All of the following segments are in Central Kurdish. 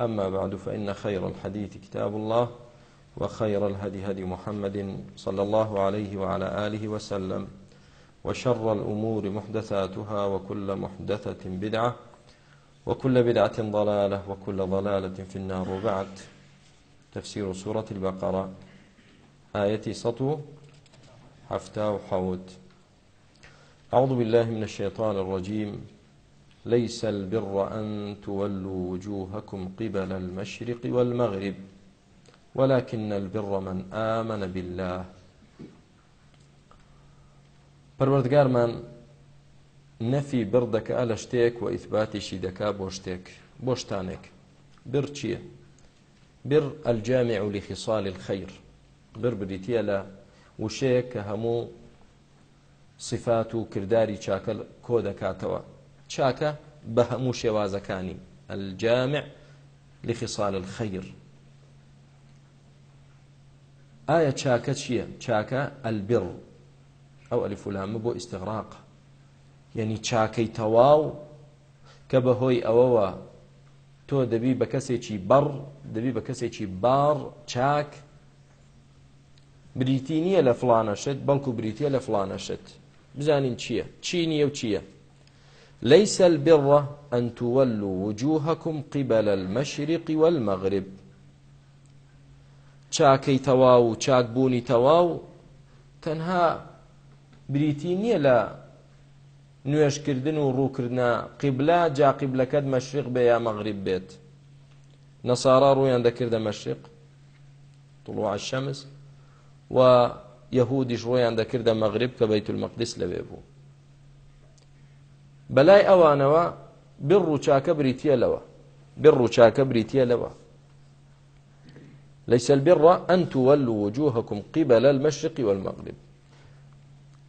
أما بعد فإن خير الحديث كتاب الله وخير الهدي هدي محمد صلى الله عليه وعلى آله وسلم وشر الأمور محدثاتها وكل محدثة بدعة وكل بدعة ضلالة وكل ضلالة في النار وبعد تفسير سورة البقرة آية سطو حفتا وحوت أعوذ بالله من الشيطان الرجيم ليس البر أن تولوا وجوهكم قبل المشرق والمغرب ولكن البر من آمن بالله پەروەردگارمان نەفی بڕ دەکە لە شتێک و ئیثباتیشی دەکا بۆ شتێک بۆ شتانێک بر چییە؟ بر ئەلجامی عولی خیساالی خەیر بر بریتە لە وشەیە کە هەموو سفات و کردداری چاکە کۆ دەکاتەوە چاکە بە هەموو شێوازەکانی الجامع لخصال الخير ئایا چاکە چییە چاکە ئەلبڕ ئەو ئەلیفلامە بۆ ئیسغراق یعنی چاکەی تەواو کە بەهۆی ئەوەوە تۆ دەبی بە کەسێکی بەڕ دەبی بە کەسێکی باڕ چاک بریتی نییە لە فلانەشت بەڵکو بریتە لە فلانەشت بزانین چییە چی نییە و چییە ليس البر أن تولوا وجوهكم قبل المشرق والمغرب چاکەی تەواو و چاکبوونی تەواو تەنها بریتی نییە لە نوێشکردن و ڕووکردە قیبلا جا قیبلەکەت مەشرق بێ یا مەغریب بێت نەسارا ڕوویان دەکردە مەشرق طلوع الشەمس و یەهودیش ڕۆیان دەکردە مەغریب کە بەیت المەقدس لەوێ بوو بەلای ئەوانەوە بڕ ڕووچاکە بریتە لەوە بڕ ڕووچاکە بریتە لەوە ليس البر أن تولوا وجوهكم قبل المشرق والمغرب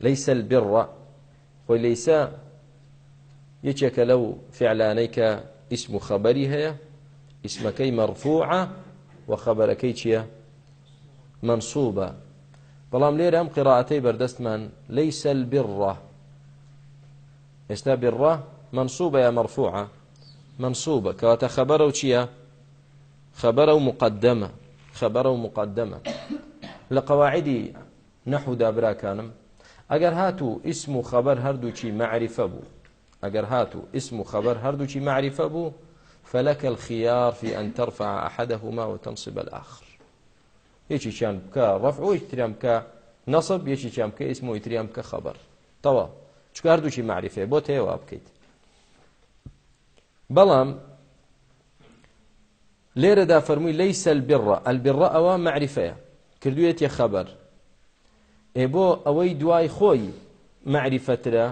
ليس البر وليس يجيك لو فعلانيك اسم خبري هي اسمكي مرفوعة وخبركي چيا منصوبة بلام ليرام قراءتي بردستمان ليس البر ئێستا بڕا منصوبە یا مەرفوعە منصوبە کەواتە خەبەرە و چییە خەبەرە و مقدمە خەبەرە و مقدمە لە قەواعدی نەحودا براکانم ئەگەر هاتوو ئیسم و خەبەر هەردووچی مەعریفە بوو ئەگەر هاتوو ئیسم و خەبەر هەردووچی مەعریفە بوو فلك الخيار في أن ترفع أحدهما وتنصب الآخر يجي كان بك رفع ويتريام كنصب يجي كان بك اسم ويتريام كخبر تمام چکار دووشی معریفێ بۆ تێوا بکەیت بەڵام لێرەدا فەرمووی لەی سەلبیڕە ئەلبیڕە ئەوە معریفەیە کردوێتی خەبەر ئێ بۆ ئەوەی دوای خۆی معریفەترە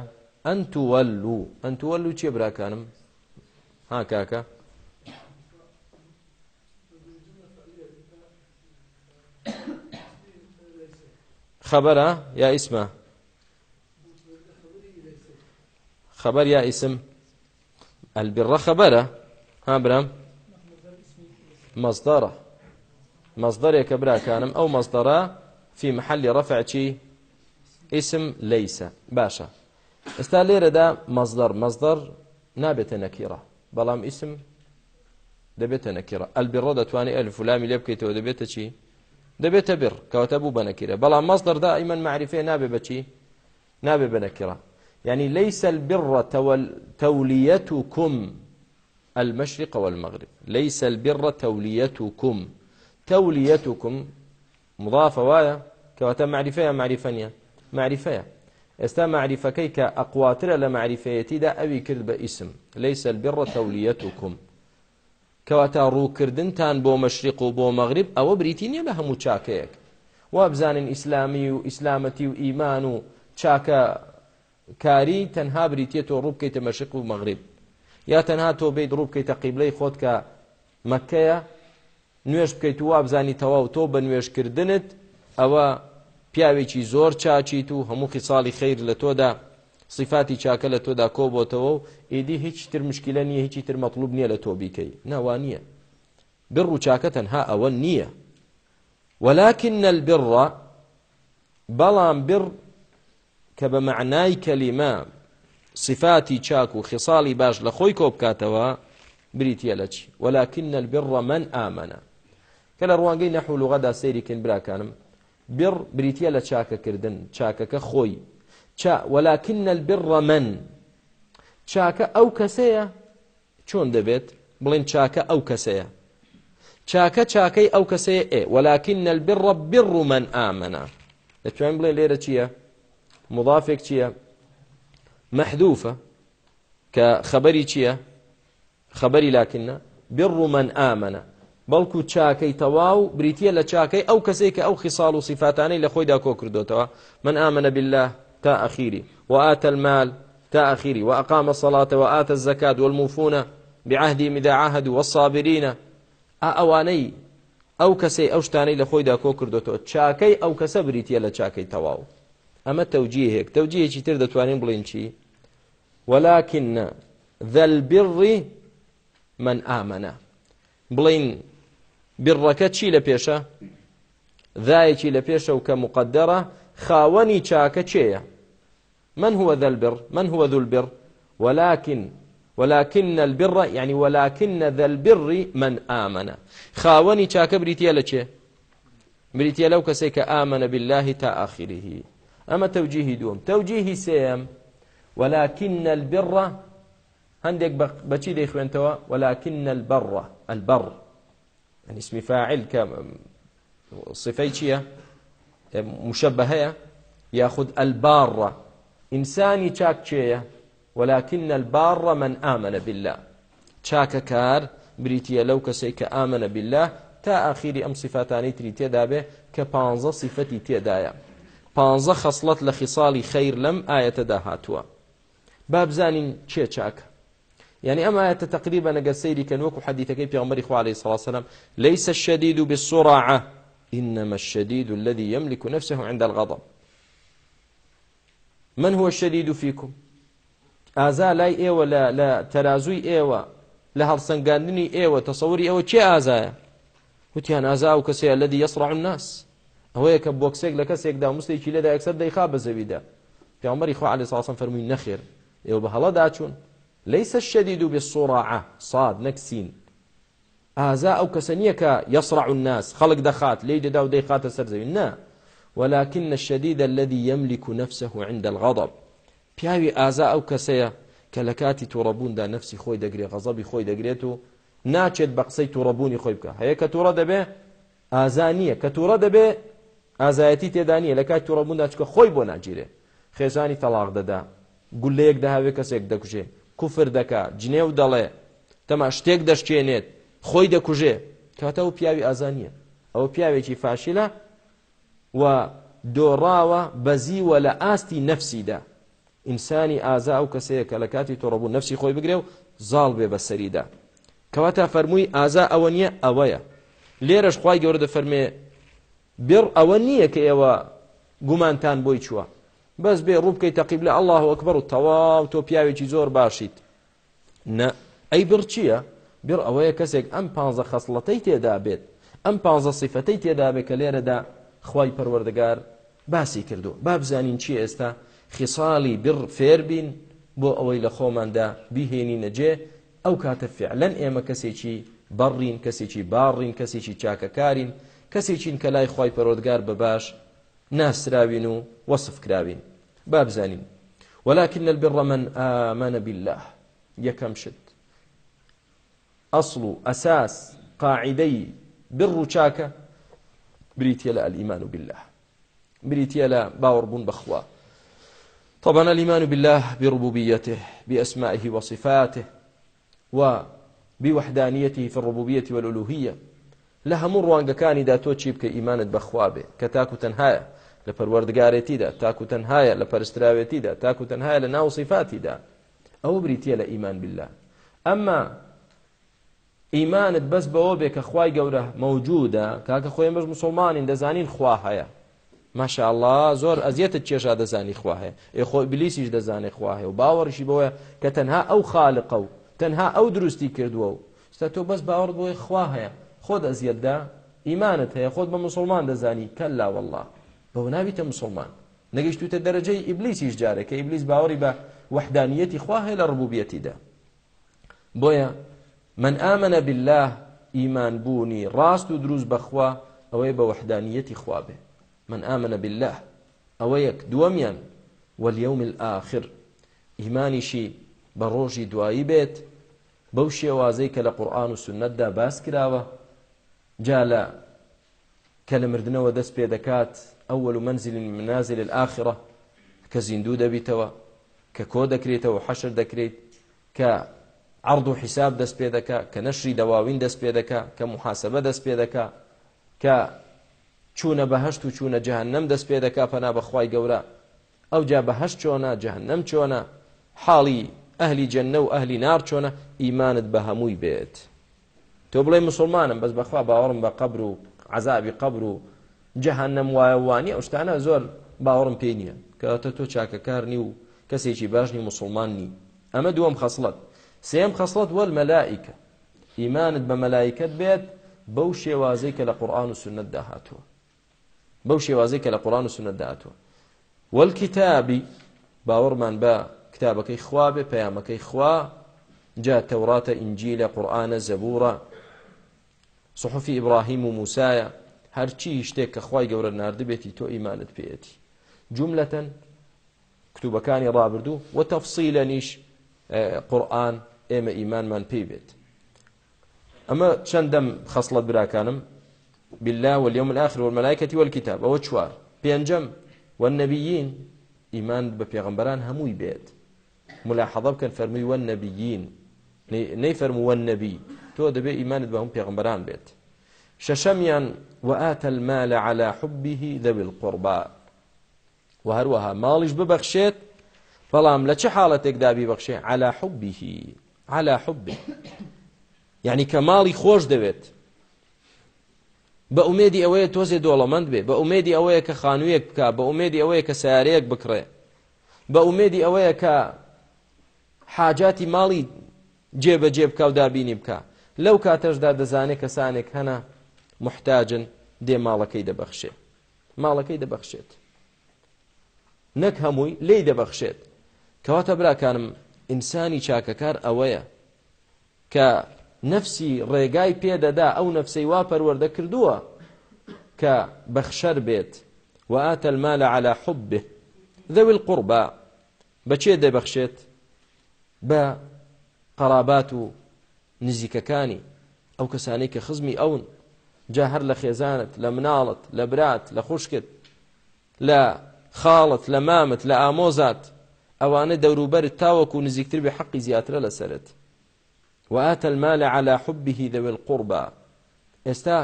ئەن تووەلو ئەن تووەلو چێ براکانم ها کاکە خەبەرە یا ئیسمە خبر يا اسم البر خبره ها برام مصدره مصدر كبرا كانم او مصدره في محل رفع شي اسم ليس باشا استالير دا مصدر مصدر نابت نكيرة بلام اسم دبت نكيرة البر دا تواني ألف لام لبكيت ودبت شي دبت بر كوتبو بنكيرة بلام مصدر دائما معرفة نابت شي نابت بنكيرة يعني ليس البر توليتكم المشرق والمغرب ليس البر توليتكم توليتكم مضافة وايا كواتا معرفة معرفة معرفة استا معرفكي كأقواتر لمعرفيتي دا أبي كرد باسم ليس البر توليتكم كواتا رو كردنتان بو مشرق وبو مغرب أو بريتينيا لهم چاكيك وابزان إسلامي وإسلامتي وإيمان وچاكا کاری تەنها بریتە تۆ ڕوو بکەیتە مەشق و مەغریب یا تەنها تۆ بیت ڕوو بکەیتە قیبلەی خۆت کە مەکەیە نوێش بکەیت و وابزانی تەواو تۆ بە نوێشکردنت ئەوە پیاوێکی زۆر چاچیت و هەموو خیساڵی خیر لە تۆدا صفاتی چاکە لە تۆدا کۆبۆتەوە و ئیدی هیچ تر مشکلە نییە هیچی تر مەطلوب نییە لە تۆ بیکەی ناوانە بر و چاکە تەنها ئەوە نییە ولكن البر بەڵام بر کە بە معنای کەلیمە صفاتی چاک و خیساڵی باش لە خۆی کۆبکاتەوە بریتە لە چی وەلاکن البڕە من ئامەە کە لە ڕوانگەی نەحولوغەدا سەیریکن براکانم بڕ بریتە لە چاکەکردن چاکەکە خۆی وەلاکن البڕە من چاکە ئەو کەسەیە چۆن دەبێت بڵێن چاکە ئەو کەسەیە چاکە چاکەی ئەو کەسەیە ئێ وەلاکن البڕە بڕ من ئامەە دەتوان بڵێ لێرە چییە؟ مضافێک چییە مەحدوفە کە خەبەری چییە خەبەری لاکنە بڕوومەن ئامەە بەڵکو چاکەی تەواو بریتە لە چاکەی ئەو کەسێک کە ئەو خیساڵ و سیفاتانەی لە خۆیدا کۆ کردوتەوە من ئامنە بالله تا ئەخیری وآتە المال تا ئەخیری وأقام الصلاة وآتە الزكاة والموفون بعهدهم إذا عاهدوا والصابرين ئەوانەی ئەو کەسەی ئەو شتانەی لە خۆیدا کۆ کردوتەوە چاکەی ئەو کەسە بریتە لە چاکەی تەواو ئەمە تەوجیهێک تەوجیهێکی تر دەتوانین بڵین چی وەلاکنە ذەلبڕی من ئامەە بڵین بڕەکە چی لە پێشە ذایەکی لە پێشە و کە مقدرە خاوەنی چاکە چێە من هو ذا البر من هو ذو البر ولكن ولكن البر يعني ولكن ذا البر من آمن خاوني چاك بريتيا لچه بريتيا لو كسيك آمن بالله تا آخره ئەمە تەوجیهی دووەم تەوجیهی سێم ولكن البر هندك بچی دەیخوێنتەوە ولكن البر البر يعني اسم فاعل كم صفەی چییە مشبهەیە ياخذ البارة إنساني چاک چێە ولكن البار من آمن بالله چاکە کار بریتە لەو کەسێک کە ئامنە بالله تا ئاخیری ئەم صفاتانی تری تێدا بێ کە پ صفەتی تێدایە پانزە خەسڵەت لە خیساڵی خەیر لەم ئاەتەدا هاتووە با بزانین چێ چاکە يعني أما تقريبا نقل سيري كان وكو حديثك في عمر إخوة عليه الصلاة والسلام ليس الشديد بالسرعة إنما الشديد الذي يملك نفسه عند الغضب من هو الشديد فيكم ئازا لای ئێوە لە تەرازووی ئێوە لە هەڵسەنگاندنی ئێوە تەسەوری ئێوە چێ ئازایە وتیان ئازا و کەسەیە لەدی یسرع الناس ئەوەیە کە بۆکسێک لە کەسێکدا مستێکی لەدا یەکسەر دەیخا بە زەویدا پیامەری خۆ علی ساسم فەرمووی نەخێر ئێوە بە هەڵەدا چوون لەیسە الشدید بالصراعة صاد نەک سین ئازا ئەو کەسە نییە کە یسرع الناس خەڵک دەخات لی دەدا و دەیخاتە سەر زەوی نه ولكن الشديد الذي يملك نفسه عند الغضب پیاوی ئازا ئەو کەسەیە کە لە کاتی تووڕەبووندا نفسی خۆی دەگرێت غەزەبی خۆی دەگرێت و ناچێت بە قسەی تووڕەبوونی خۆی بکە هەیە کە تووڕە دەبێ ئازا نییە کە تووڕە دەبێ ئازایەتی تێدانە لە کات تووڕەبوودا چکە خۆی بۆ ناگیرێ خێزانی تەلاق دەدا گولەیەک داهاوێ کەسێک دەکوژێ کوفر دەکا جنێو دەڵێ تەما شتێک دەشکێنێت خۆی دەکوژێ کاتە و پیاوی ئازانیە ئەوە پیاوێکی فاشیلە و دۆڕاوە بەزیوە لە ئاستی نەفسیدا ئینسانی ئازا و کەسەیە کە لە کاتی تۆڕەبوو نفسی خۆی بگرێ و زاڵ بێ بە سەریدا کەواتە فەرمووی ئازا ئەوە نییە ئەوەیە لێرەش خی گەورە دەفەرمێ بێڕ ئەوە نییە کە ئێوە گومانتان بۆی چووە بەس بێ ڕووبکەی تەقیب لە ئەله ئەکبەر و تەواو تۆ پیاوێکی زۆر باشیت نە ئەی بڕ چییە بێڕ ئەوەیە کەسێک ئەم پانزە خەسڵەتەی تێدا بێت ئەم پانزە سیفەتەی تێدا بێت کە لێرەدا خی پەروەردەگار باسی کردو با بزانین چی ئێستا خیساڵی بڕ فێربین بۆ ئەوەی لە خۆماندا بیهێنی نەجێ ئەو کاتە فعلەن ئێمە کەسێکی بەڕین کەسێکی باڕین کەسێکی چاکەکارین کەسێکین کە لای خی پەرۆدگار بە باش ناسراوین و وەصف کراوین با بزانین ولكن البر من آمن بالله یەکەم شت ئەسڵ و ئەساس قاعدەی بر و چاکە بریتە لە ئەلئیمان و بالله بریتە لە باوەڕبوون بەخوا طبعا الإيمان بالله بربوبيته بأسمائه وصفاته وبوحدانيته في الربوبية والألوهية لە هەموو ڕوانگەکانیدا تۆ چی بکە ئیمانت بەخوا بێ کە تاکو تەنهایە لە پەروەردگارێتیدا تاکو تەنهایە لە پەرستراوێتیدا تاکو تەنهایە لە ناو سیفاتیدا ئەو بریتە لە ئیمان بالله ئەمما ئیمانت بەس بەوە بێ کە خوای گەورە مەوجودە کاکە خۆی مەش مسلمانین دەزانین خوا هەیە ماشاءله زۆر ئەزیەتت چێشا دەزانی خوا هەیە ئێ خۆ بلیسیش دەزانێت خوا هەیە و باوەڕشی بەوەیە کە تەنها ئەو خاالقە و تەنها ئەو دروستی کردووە و ستا تۆ بەس باوەڕ بۆی خوا هەیە خۆت ئەزیەتدا ئیمانت هەیە خۆت بە مسلمان دەزانی کەلا والله بەو ناویتە مسلمان نەگەشتوتە دەرەجەی ئیبلیسیش جارێکە ئیبلیس باوەڕی بە وحدانیەتی خوا هەیە لە ڕبوبیەتیدا بۆیە من ئامنە بالله ئیمان بوونی ڕاست و دروست بەخوا ئەوەی بە وحدانیەتی خوا بێ من ئامنە بالله ئەوە یەک دووەمیان واليوم الآخر ئیمانیشی بە ڕۆژی دوایی بێت بەو شێوازەی کە لە قورآن و سنتدا باس کراوە جا لە کە لە مردنەوە دەست پێ دەکات ئەوەل و منزل منازل الآخرة کە زیندوو دەبیتەوە کە کۆ دەکرێتەوە حەشر دەکرێت کە عرض و حیساب دەست پێ دەکا کە نەشری دەواوین دەست پێ دەکا کە محاسبە دەست پێ دەکا کە چوونە بەهشت و چوونە جەهنەم دەست پێ دەکا پەنا بەخوای گەورە ئەو جا بەهشت چۆنە جەهنەم چۆنە حاڵی ئەهلی جەنە و ئەهلی نار چۆنە ئیمانت بە هەمووی بێت. تۆ بڵێ مسلمانم بەس بەخوا باوەڕم بە قبر و عذابی قبر و جەهنم وایەوانی ئەو شتانە زۆر باوەڕم پێ نییە کەواتە تۆ چاکەکار نی و کەسێکی باشنی مسلمان نی ئەمە دووەم خەسڵەت سێم خەسڵەت وەل مەلایکە ئیمانت بە مەلایکت بێت بەو شێوازەی کە لە قورآن و سنت داهاتوە بەو شێوازەی کە لە قورآن و سنت داهاتوە وەلکیتابی باوەڕمان بە کتابەکەی خوا بێ پەیامەکەی خوا جا تەوراتە ئینجی لە قورآانە زەبورە سحفی ئیبراهیم و موسایە هەرچی شتێک کە خی گەورە نردبێتی تۆ ئیمانت پێێتی جملەتەن کتوبەکانی ڕابردوو و تەفسیلە نیش قورآن ئێمە ئیمانمان پێی بێت ئەمە چەندەم خەصلت براکانم بالله واليوم الآخر والملائكة والكتاب أو تشوار بينجم والنبيين إيمان ببيغمبران هموي بيت ملاحظة كان فرمي والنبيين ني فرمو والنبي تۆ دەبێ ئیمانت بە ئەم پێغمبەران بێت شەشەمیان وەئاتە المالە على حبه ذوي القربى و هەروەها ماڵیش ببەخشێت بەڵام لە چه حاڵەتێکدا بیبەخشێ على حبه على حبه یعنی کە ماڵی خۆش دەوێت بە ئومێدی ئەوەیە تۆزێ دۆڵەمەند بێ بە ئومێدی ئەوەیە کە خانوویەک بکە بە ئومێدی ئەوەیە کە سیارەیەک بکڕێ بە ئومێدی ئەوەیە کە حاجاتی ماڵی جێبەجێ بکە و دابینی بکە لەو کاتەشدا دەزانێت کەسانێک هەنا محتاجن دێ ماڵەکەی دەبەخشێ ماڵەکەی دەبەخشێت نەک هەمووی لی دەبەخشێت کەواتە براکانم ئینسانی چاکەکار ئەوەیە کە نەفسی ڕێگای پێدەدا ئەو نەفسەی وا پەروەەردە کردووە کە بەخشەر بێت وآتە المال على حبه ذوي القربى بەچێ دەبەخشێت بە قەرابات و نزیکەکانی ئەو کەسانەی کە خزمی ئەون جا هەر لە خێزانت لە مناڵت لە برات لە خوشکت لە خاڵت لە مامت لە ئامۆزات ئەوانە دەوروبەرت تاوەکو و نزیکتر بێ حەقی زیاترە لەسرت وآتە المال على حبه ذوي القربى ئێستا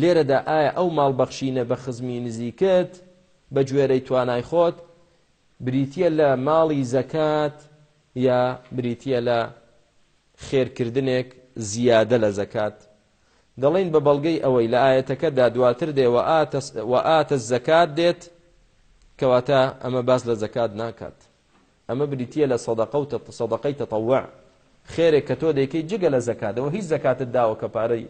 لێرەدا ئایا ئەو ماڵبەخشینە بە خزمی نزیکت بە گوێرەی توانای خۆت بریتە لە ماڵی زەکات یا بریتە لە خێرکردنێک زیادە لە زەکات دەڵین بە بەڵگەی ئەوەی لە ئاەتەکەدا دواتر دێ و ئاتە زەکات دێت کەواتە ئەمە باس لە زەکات ناکات ئەمە بریتە لە سەدەقە و سەدەقەی تەتەوع خێرێک کە تۆ دەیکەی جگە لە زەکاتەوە هیچ زەکاتت داوە کە پارەی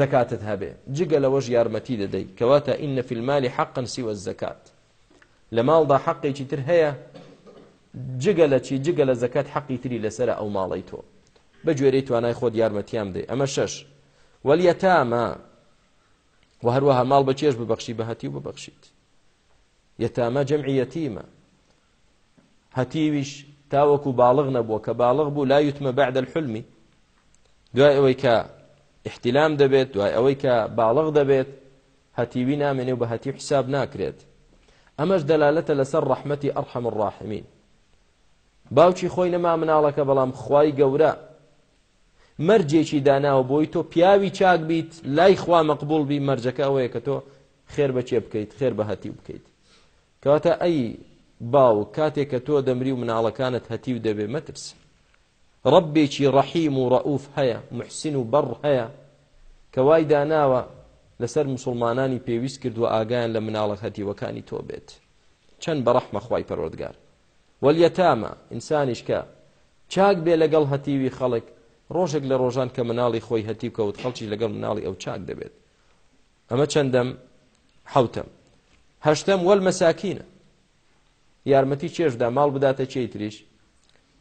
زەکاتت هەبێ جگە لەوەش یارمەتی دەدەی کەواتە ئین نەفیلمالی حەقن سیوە زەکات لە ماڵدا حەقێکی تر هەیە جگە لە چی جگە لە زەکات حەقی تری لەسەر ئەو ماڵی تۆ بەگوێرەی توانای خۆت یارمەتیان بدەی ئەمە شش وەلیەتامە و هەروەها ماڵ بە چێش ببەخشی بە هەتی و ببەخشیت یەتامە جەمعی یەتیمە هەتیویش تاوەکو باڵغ نەبووە کە باڵغ بوو لا یوتمە بعد الحلمی دوای ئەوەی کە احتیلام دەبێت دوای ئەوەی کە باڵغ دەبێت هەتیوی نامێنێ و بە هەتی حساب ناکرێت ئەمەش دەلالەتە لەسەر ڕەحمەتی ئەرحەم الراحمین باوکی خۆی نەما مناڵەکە بەڵام خوای گەورە مەرجێکی داناوە بۆی تۆ پیاوی چاک بیت لای خوا مەقبول بی مەرجەکە ئەوەیە کە تۆ خێر بەچێ بکەیت خێر بە هەتی بکەیت کەواتە ئەی باو کاتێک کە تۆ دەمری و مناڵەکانت هەتی و دەبێ مەترس ڕبێکی ڕەحیم و ڕەوف هەیە محسین و بەڕ هەیە کە وای داناوە لەسەر مسلمانانی پێویست کردووە ئاگایان لە مناڵەت هەتیوەکانی تۆ بێت چەند بەڕەحمە خوای پەرۆردگار وەلیەتامە ئینسانیش کە چاک بێ لەگەڵ هەتیوی خەڵک ڕۆژێک لە ڕۆژان کە مناڵی خۆی هەتی کەوت خەڵکی لەگەڵ مناڵی ئەو چاک دەبێت ئەمە چەندەم حوتم هەشتم وەل مەساکینە یارمەتی چێشدا ماڵ بداتە چی تریش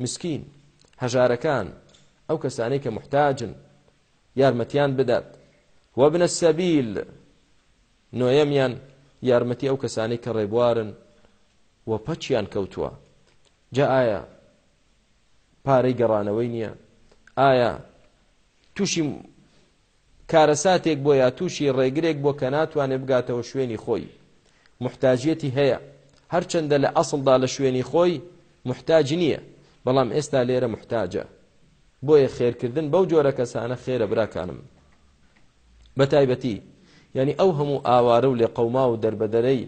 مسکین هەژارەکان ئەو کەسانەی کە محتاجن یارمەتیان بدات وەبنە سەبیل نوێمیان یارمەتی ئەو کەسانی کە ڕێبوارن وە پەچیان کەوتووە جا ئایا پارەی گەڕانەوەی نییە ئایا تووشی کارەساتێک بۆ یا تووشی ڕێگرێک بۆ کە ناتوانێت بگاتەوە شوێنی خۆی محتاجەتی هەیە هەرچەندە لە ئەسڵدا لە شوێنی خۆی محتاج نییە بەڵام ئێستا لێرە محتاجە بۆیە خێرکردن بەو جۆرە کەسانە خێرە براکانم بەتایبەتی یعنی ئەو هەموو ئاوارە و لێ قەوما و دەربەدەرەی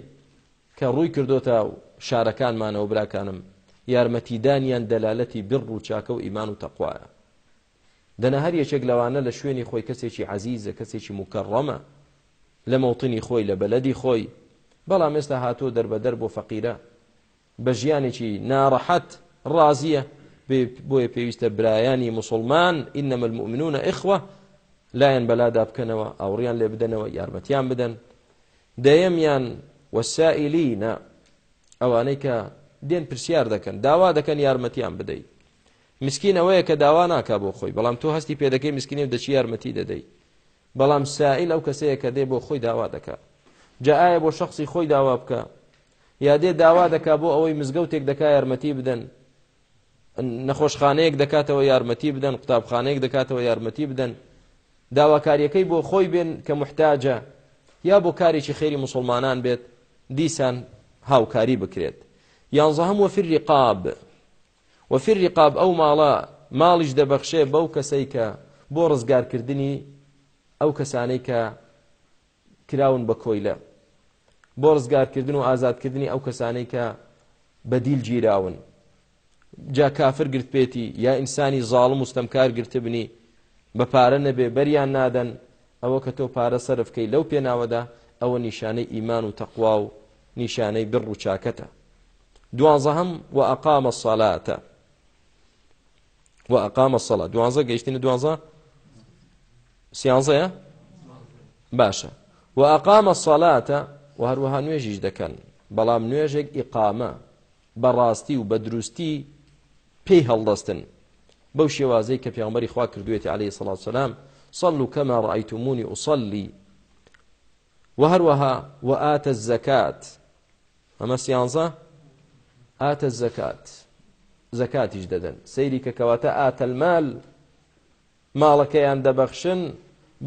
کە ڕووی کردوتە و شارەکانمانەوە براکانم یارمەتیدانیان دەلالەتی بڕ و چاکە و ئیمان و تەخواە دەنا هەر یەکێک لەوانە لە شوێنی خۆی کەسێکی عزیزە کەسێکی مکەڕەمە لە مەوتنی خۆی لە بەلەدی خۆی بەڵام ئێستا هاتۆ دەربەدەر بۆ فەقیرە بە ژیانێکی ناڕەحەت ڕازیە بۆیە پێویستە برایانی مسلمان ئینەمە المؤمنونە ئخوە لایەن بەلادا بکەنەوە ئەوڕیان لێ بدەنەوە یارمەتیان بدەن دەیەمیان وەسائلینە ئەوانەی کە دێن پرسیار دەکەن داوا دەکەن یارمەتیان بدەیت مسکین ئەوەیە کە داوا ناکا بۆ خۆی بەڵام تۆ هەستی پێدەکەی مسکینێ دەچی یارمەتی دەدەیت بەڵام سائل ئەو کەسەیە کە دێ بۆ خۆی داوا دەکات جاایە بۆ شخصی خۆی داوا بکە یا دێ داوا دەکا بۆ ئەوەی مزگەوتێک دەکا یارمەتی بدەن نەخۆشخانەیەک دەکاتەوە یارمەتی بدەن قوتابخانەیەک دەکاتەوە یارمەتی بدەن داواکاریەکەی بۆ خۆی بێن کە محتاجە یا بۆ کارێکی خێری مسلمانان بێت دیسان هاوکاری بکرێت یانزە هەم وەفر ریقاب وەفر ریقاب ئەو ماڵە ماڵیش دەبەخشێ بەو کەسەی کە بۆ ڕزگارکردنی ئەو کەسانەی کە کراون بە کۆیلە بۆ ڕزگارکردن و ئازادکردنی ئەو کەسانەی کە بەدیل گیراون جا کافر گرت پێێتی یا ئینسانی زاڵم وستەمکار گرتبنی بە پارە نەبێ بەریان نادەن ئەوە کە تۆ پارە سەرفکەی لەو پێناوەدا ئەوە نیشانەی ئیمان و تەقوا و نیشانەی بڕ و چاکەتە دوانزەهم و ئەقامە سەلاتە و ئەقامە سەڵات دوانزە گەیشتنە دوانزە سیانزەیە باشە و ئەقامە سەلاتە و هەروەها نوێژیش دەکەن بەڵام نوێژێک ئیقامە بەڕاستی و بە دروستی پێی هەڵدەستن بەو شێوازەی کە پیامەری خوا کردوێتی عليه سڵات سلام صلوا كما رأيتموني أصلي وهروها وآت الزكاة أما سيانزة ئاتە زەکات زەکاتیش دەدەن سەیری کە کەواتە ئاتەلمال ماڵەکەیان دەبەخشن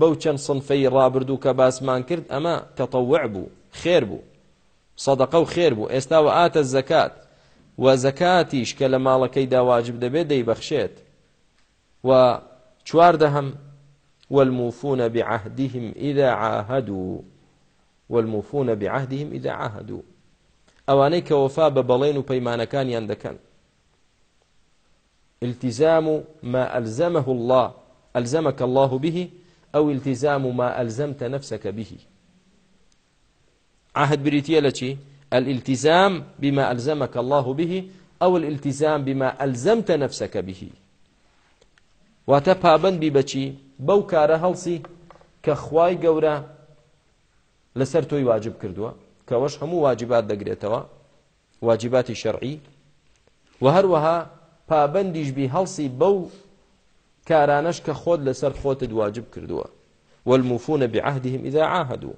بەو چەند سنفەی ڕابردوو کە باسمان کرد ئەمە تەتەوع بوو خێر بوو سەدەقە و خێر بوو ئێستاوە ئاتە زەکات و زەکاتیش کە لە ماڵەکەی داواجب دەبێت دەیبەخشێت و چواردەهم والموفون بعهدهم إذا عاهدوا والموفون بعهدهم إذا عاهدوا ئەوانەی کە وەفا بە بەڵێن و پەیمانەکانیان دەکەن التزام ما ألزمه الله ألزمك الله به أو التزام ما ألزمت نفسك به عهد بريتية لكي الالتزام بما ألزمك الله به أو الالتزام بما ألزمت نفسك به واتبابن ببچي بو كار هلسي كخواي قورا لسر توي واجب كردوا کەەوەش هەموو واجبات دەگرێتەوە واجباتی شەرعی و هەروەها پابندیشبی هەڵسی بەو کارانش کە خۆت لەسەر خۆتت واجب کردووە والموفونە بعهدهم إذا عاهدوا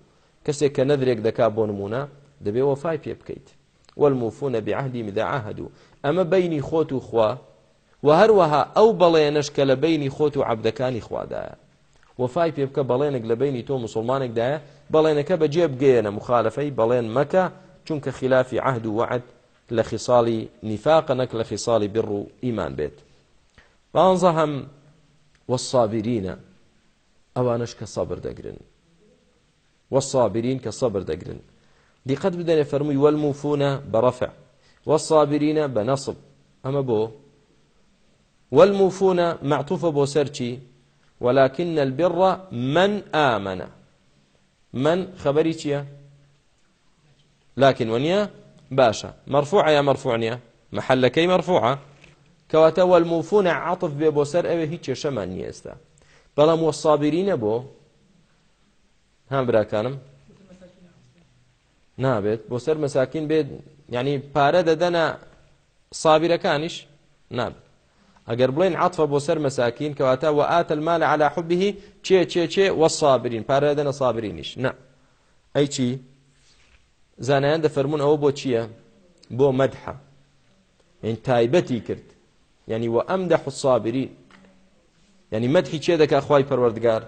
کەسێک کە نەدرێک دەکا بۆ نمونە دەبێ وەفای پێ بکەیت والموفونە بعهدهم إذا عاهدوا ئەمە بینی خۆت و خوا و هەروەها ئەو بەڵێنش کە لە بینی خۆت و عبدەکانی خوادایە وەفای پێ بکە بەڵێنێک لە بینی تۆ مسلمانێکدایە بەڵێنەکە بەجێ بگەیەنە مخالفەی بەڵێن مەکە چونکە خلافی عهد و وعد لە خیساڵی نیفاقە نەک لە خیساڵی بڕ و ئیمان بێت بانزە هەم وەسابیرینە ئەوانش کە سەبر دەگرن وەسابیرین کە سەبر دەگرن دیقەت بدەنێ فەرمووی وەلموفونە بەڕەفع وەسابیرینە بە نەسب ئەمە بۆ والموفون معطوفة بۆ سەرچی ولكن البر من آمن من خبري چيا لكن ونيا باشا مرفوعة يا مرفوع نيا محل كي مرفوعة كواتا والموفون عطف ببو سر اوه هيتش شمان نيستا بلام والصابرين بو هم براكانم نابێت بۆ سەر مەساکین بێت ینی پارە دەدەنە سابیرەکانیش نابێت ئەگەر بڵێن عاتفە بۆ سەر مەساکین کەواتە و ئاتە المالە على حبه چێ چێ چێ وەسابرین پارەدەنە سابرینیش نە ئەی چی زانایان دەفەرمونون ئەوە بۆ چییە بۆ مەدحە یعنی تایبەتی کرد یعنی و ئەمدە حسابری یعنی مدحی چێ دەکا خی پەروەردگار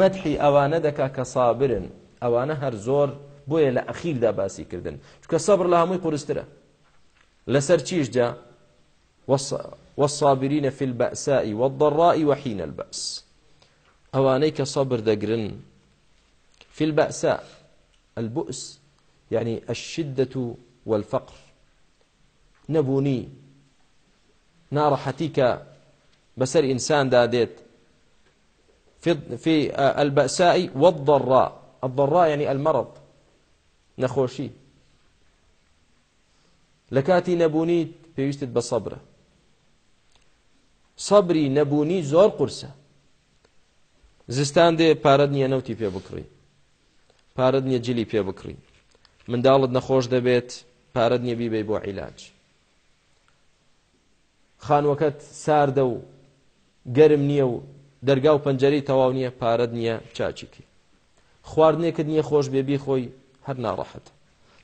مدحی ئەوانە دەکا کە سابرن ئەوانە هەر زۆر بۆیە لە ئەخیردا باسی کردن چکە سەبر لە هەمووی قورسترە لەسەر چیشدا والصابرين في البأساء والضراء وحين البأس أوانيك صبر دقرن في البأساء البؤس يعني الشدة والفقر نبوني ناڕەحەتیکە بەسەر ئینساندا دێت في البأساء والضراء الضراء يعني المرض نەخۆشی لە کاتی نەبوونیت پێویستت بە سەبرە سەبری نەبوونی زۆر قورسە زستان دێ پارەت نییە نەوتی پێ بکڕی پارەت نییە جلی پێ بکڕی منداڵت نەخۆش دەبێت پارەت نییە بیبێ بۆ عیلاج خانوەکەت ساردە و گەرم نییە و دەرگا و پەنجەری تەواو نییە پارەت نییە چاچیکی خواردنێکت نییە خۆش بێبی خۆی هەر ناڕەحەت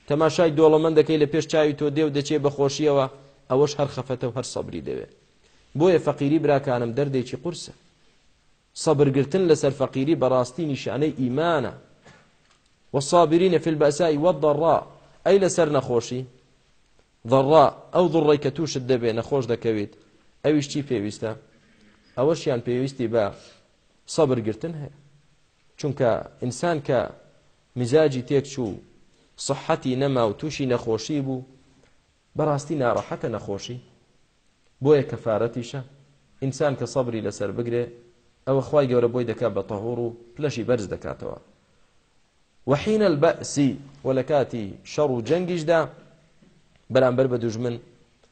تەماشای دۆڵەمەندەکەی لە پێش چاوی تۆ دێ و دەچێ بە خۆشیەوە ئەوەش هەر خەفەتە و هەر سەبری دەوێت بۆیە فەقیری براکانم دەردێکی قورسە سەبرگرتن لەسەر فەقیری بەڕاستی نیشانەی ئیمانە والصابرين في البأساء والضراء أي لسر نخوشي ضراء أو ضري كتوش الدبي نخوش دكويت أو اشتي بيويستا أو اشيان بيويستي با صبر قرتن هي چونك إنسان ك مزاجي تيك شو صحتي نما وتوشي نخوشي بو براستي ناراحة نخوشي بۆیە کەفارەتیشە ئینسان کە سەبری لەسەر بگرێ ئەوە خی گەورە بۆی دەکات بە تەهور و پلەشی بەرز دەکاتەوە وحینە بەسی وە لە کاتی شەڕ و جەنگیشدا بەرامبەر بە دوژمن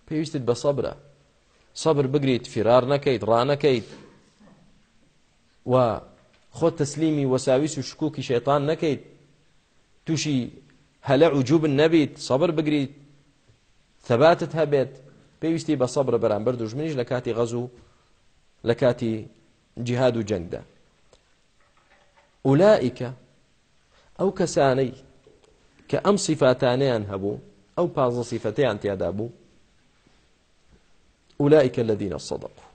پێویستت بە سەبرە سەبر بگریت فرار نەکەیت ڕانەکەیت و خۆت تەسلیمی وەساویس و شکوکی شێطان نەکەیت تووشی هەلە عجووب نەبیت سەبر بگریت ثباتت هەبێت پێویستی بە سەبرە بەرامبەر دوژمنیش لە کاتی غەز و لە کاتی جیهاد و جەنگدا ئولائیکە ئەو کەسانەی کە ئەم سیفاتانیان هەبوو ئەو پازە سیفەتیان تیادا بوو أولئك الذين صدقوا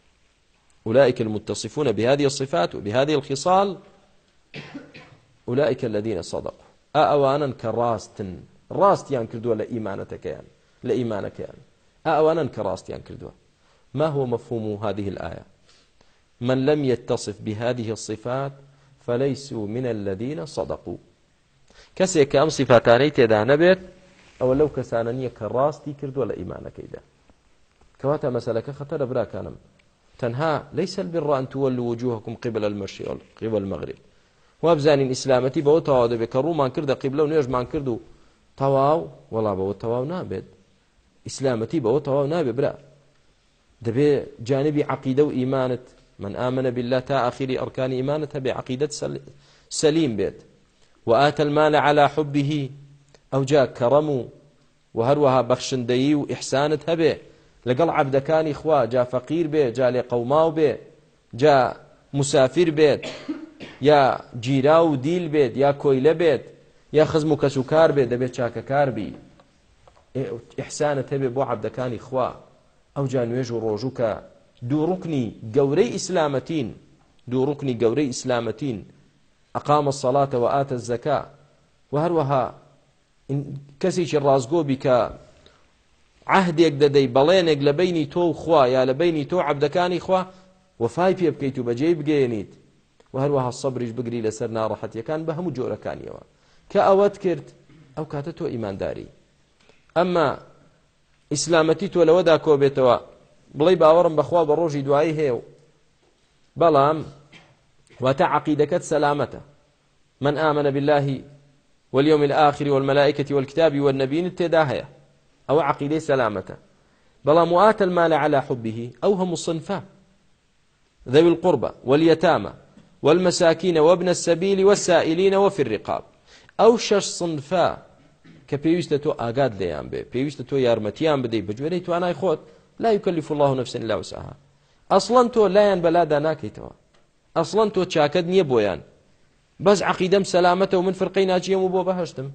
أولئك المتصفون بهذه الصفات وبهذه الخصال أولئك الذين صدقوا ئەواانن کە ڕاستن ڕاستیان کردووە لە ئیمانەتەکەیان لە ئیمانەکەیان ئەوانن کە ڕاستیان کردووە ما هو مفهوم هذه الآية من لم يتصف بهذه الصفات فليسوا من الذين صدقوا کەسێک ئەم سیفاتانەی تێدا نەبێت ئەوە لەو کەسانە نییە کە ڕاستی کردووە لە ئیمانەکەیدا کەواتە مەسلەکە خەتەرە براکانم تەنها ليس البر أن تولوا وجوهكم قبل المشي قبل المغرب وابزانین ئیسلامەتی بەوە تەواو دەبێت کە ڕوومان کردە قیبلە و نوێژمان کرد و تەواو وەڵا بەوە تەواو نابێت ئیسلامەتی بەوە تەواو نابێ برا دەبێ جانبی عقیدە و ئیمانت من آمن بالله تا آخری ئەرکانی ئیمانت هەبێ عقیدت سەلیم بێت وآتە المال على حبه ئەو جا کەڕەم و و هەروەها بەخشندەیی و ئیحسانت هەبێ لەگەڵ عبدەکانی خوا جا فەقیر بێ جا لێ قەوماو بێ جا مسافر بێت یا جیرا و دیل بێت یا کۆیلە بێت یا خزم و کەس و کار بێت دەبێت چاکە کار بی ئحسانە هەبێ بۆ عبدەکانی خوا ئەو جا نوێژ و ڕۆژووکە دووڕکنی گەورەی ئیسلامەتین دووڕکنی گەورەی ئیسلامەتین ئەقامە سەڵاتەوە ئاتە زەکا و هەروەها کەسێکی ڕازگۆبی کە عهدێک دەدەی بەڵێنێک لە بینی تۆ خوا یا لە بینی تۆ عبدەکانی خوا وەفای پێ بکەیت و بەجێی بگەێنیت و هەروەها سەبریش بگری لەسەر ناڕەحەتیەکان بە هەموو جۆرەکانیەوە کە ئەوەت کرد ئەو کاتە تۆ ئیمانداری ئەمما ئیسلامەتی تۆ لەوەدا کۆبێتەوە بڵی باوەڕم بەخوا بە ڕۆژی دوایی هەیە و بەڵام واتە عقیدەکەت سەلامەتە من ئامنە بالله واليوم الآخر والملائكة والكتاب والنبيين التداهية أو عقيدة سلامة بلا مؤات المال على حبه أو هم الصنفان ذوي القربى واليتامى والمساكين وابن السبيل والسائلين وفي الرقاب أو شش صنفا کە پێویستە تۆ ئاگات لێیان بێ پێویستە تۆ یارمەتیان بدەیت بەگوێرەی توانای خۆت لا یکەلیف الله نفسن لا وسعها ئەسڵەن تۆ لایەن بەلادا ناکەیتەوە ئەسڵەن تۆ چاکەت نییە بۆیان بەس عقیدەم سەلامەتە و من فرقی ناچیم و بۆ بەهشتم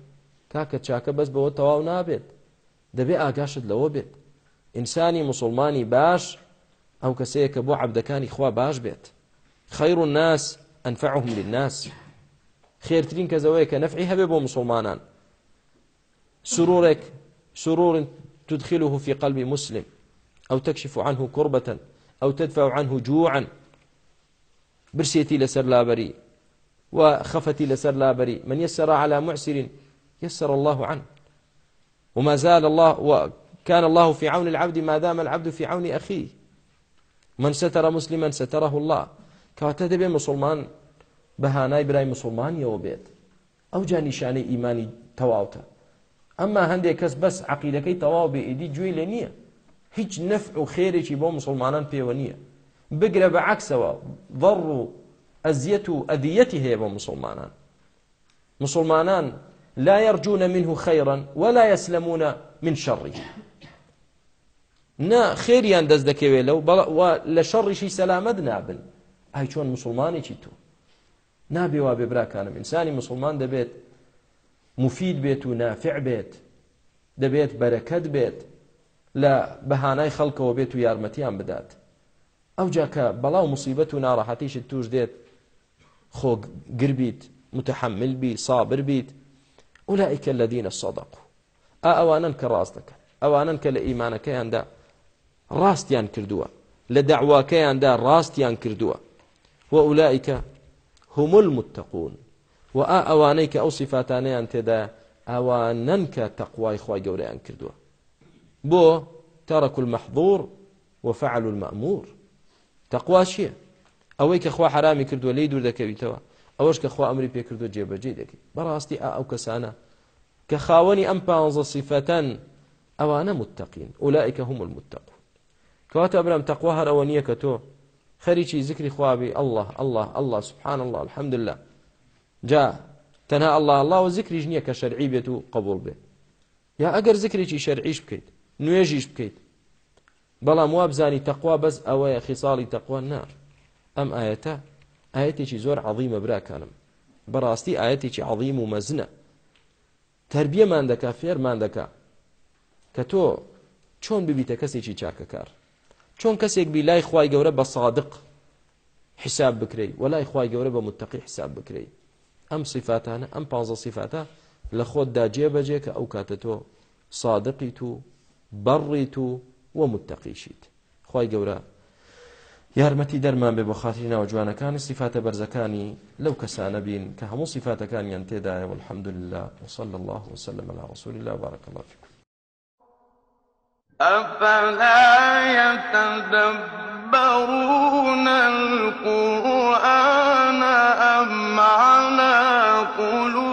کاکە چاکە بەس بەوە تەواو نابێت دەبێ ئاگاشت لەوە بێت ئینسانی مسلمانی باش ئەو کەسەیە کە بۆ عبدەکانی خوا باش بێت خەیر و ناس ئەنفعهم للناس خێرترین کەزەوەی کە نەفعی هەبێ بۆ مسلمانان سرورك سرور تدخله في قلب مسلم أو تكشف عنه كربة أو تدفع عنه جوعا برسيتي لسر لابري وخفتي لسر لابري من يسر على معسر يسر الله عنه وما زال الله وكان الله في عون العبد ما دام العبد في عون أخيه من ستر مسلما ستره الله کەواتە دەبێت مسلمان بەهانای برای مسلمانیەوە بێت ئەو جا نیشانەی ئیمانی تەواوتە ئەمما هەندێک کەس بەس عقیلەکەی تەواو بێ ئیدی گوێ لە نییە هیچ نەفع و خێرێکی بۆ مسلمانان پێوە نییە بگرە بە عکسەوە ضەڕ و ئەزیەت و ئەدیەتی هەیە بۆ مسلمانان مسلمانان لا يرجون منه خيرا ولا يسلمون من شره نا خێریان دەست دەکەوێت لەو لە شەڕیشی سەلامەت نابن ئای چۆن مسلمانێکی تو نابێوا بێ براکانم ئینسانی مسلمان دەبێت مفید بێت و نافع بێت دەبێت بەرەکەت بێت لە بەهانای خەڵکەوە بێت و یارمەتیان بدات ئەو جاکە بەڵاو مصیبەت و ناڕەحەتیشت توش دێت خۆ گربیت متحمل بی صابر بیت ئولائیکە لە دینە سەدەق ئا ئەوانن کە ڕاست دەکەن ئەوانن کە لە ئیمانەکەیاندا ڕاستیان کردووە لە داواکەیاندا ڕاستیان کردووە وە ئولائیکە هەمل متتەقون و ئا ئەوانەی کە ئەو سیفاتانەیان تێدا ئەوانەن کە تەقوای خی گەورەیان کردووە بۆ تەرەک المەحضور و فعل المەمور تەقوا چییە ئەوەی کە خوا حرامی کردووە لی دوور دەکەویتەوە ئەوەش کە خوا ئەمری پێکردو جێبەجێ دەکەیت بەڕاستی ئا ئەو کەسانە کە خاوەنی ئەم پازە سیفەتەن ئەوانە متتەقین ئولائکە هم المتتەقون کەواتە ئەبرام تەقوا هەر ئەوە نییە کە تۆ خەریکی ذکری خوابی الله الله الله سبحان الله الحمد لله جا تەنها ئەله اللهوە زیکریش نییە کە شەرعی بێت و قبول بێ یا ئەگەر زیکرێکی شەرعیش بکەیت نوێژیش بکەیت بەڵام وا بزانی تەخوا بەس ئەوەیە خیساڵی تەخوا نار ئەم ئاەتە ئاەتێکی زۆر عظیمە براکانم بەڕاستی ئاەتێکی عظیم و مەزنە تربیەمان دەکا فێرمان دەکا کە تۆ چۆن ببیتە کەسێکی چاکەکار چۆن کەسێک بی لای خی گەورە بە صادق حساب بکرێ وەلای خی گەورە بە متتەقی حساب بکرێت ئەم سیفاتانە ئەم پازە سیفاتە لە خۆتدا جێبەجێ کە ئەو کاتە تۆ صادقیت و بەڕیت و وە متتەقیشیت خی گەورە یارمەتی دەرمان بێ بۆ خاتری ناوە جوانەکانی سیفاتە بەرزەکانی لەو کەسانە بین کە هەموو سیفاتەکانیان تێدایە والحمدلله وصل الله وسلم على رسول الله بارك الله فيكم أفلا يتدبرون القرآن أم تقولون